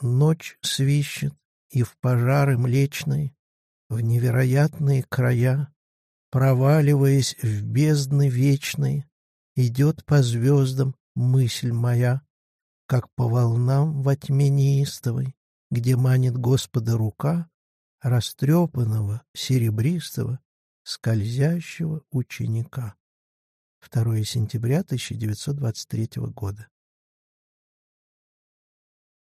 Ночь свищет, и в пожары млечные, В невероятные края, Проваливаясь в бездны вечные, Идет по звездам мысль моя, Как по волнам во тьме неистовой, Где манит Господа рука Растрепанного, серебристого, Скользящего ученика. 2 сентября 1923 года.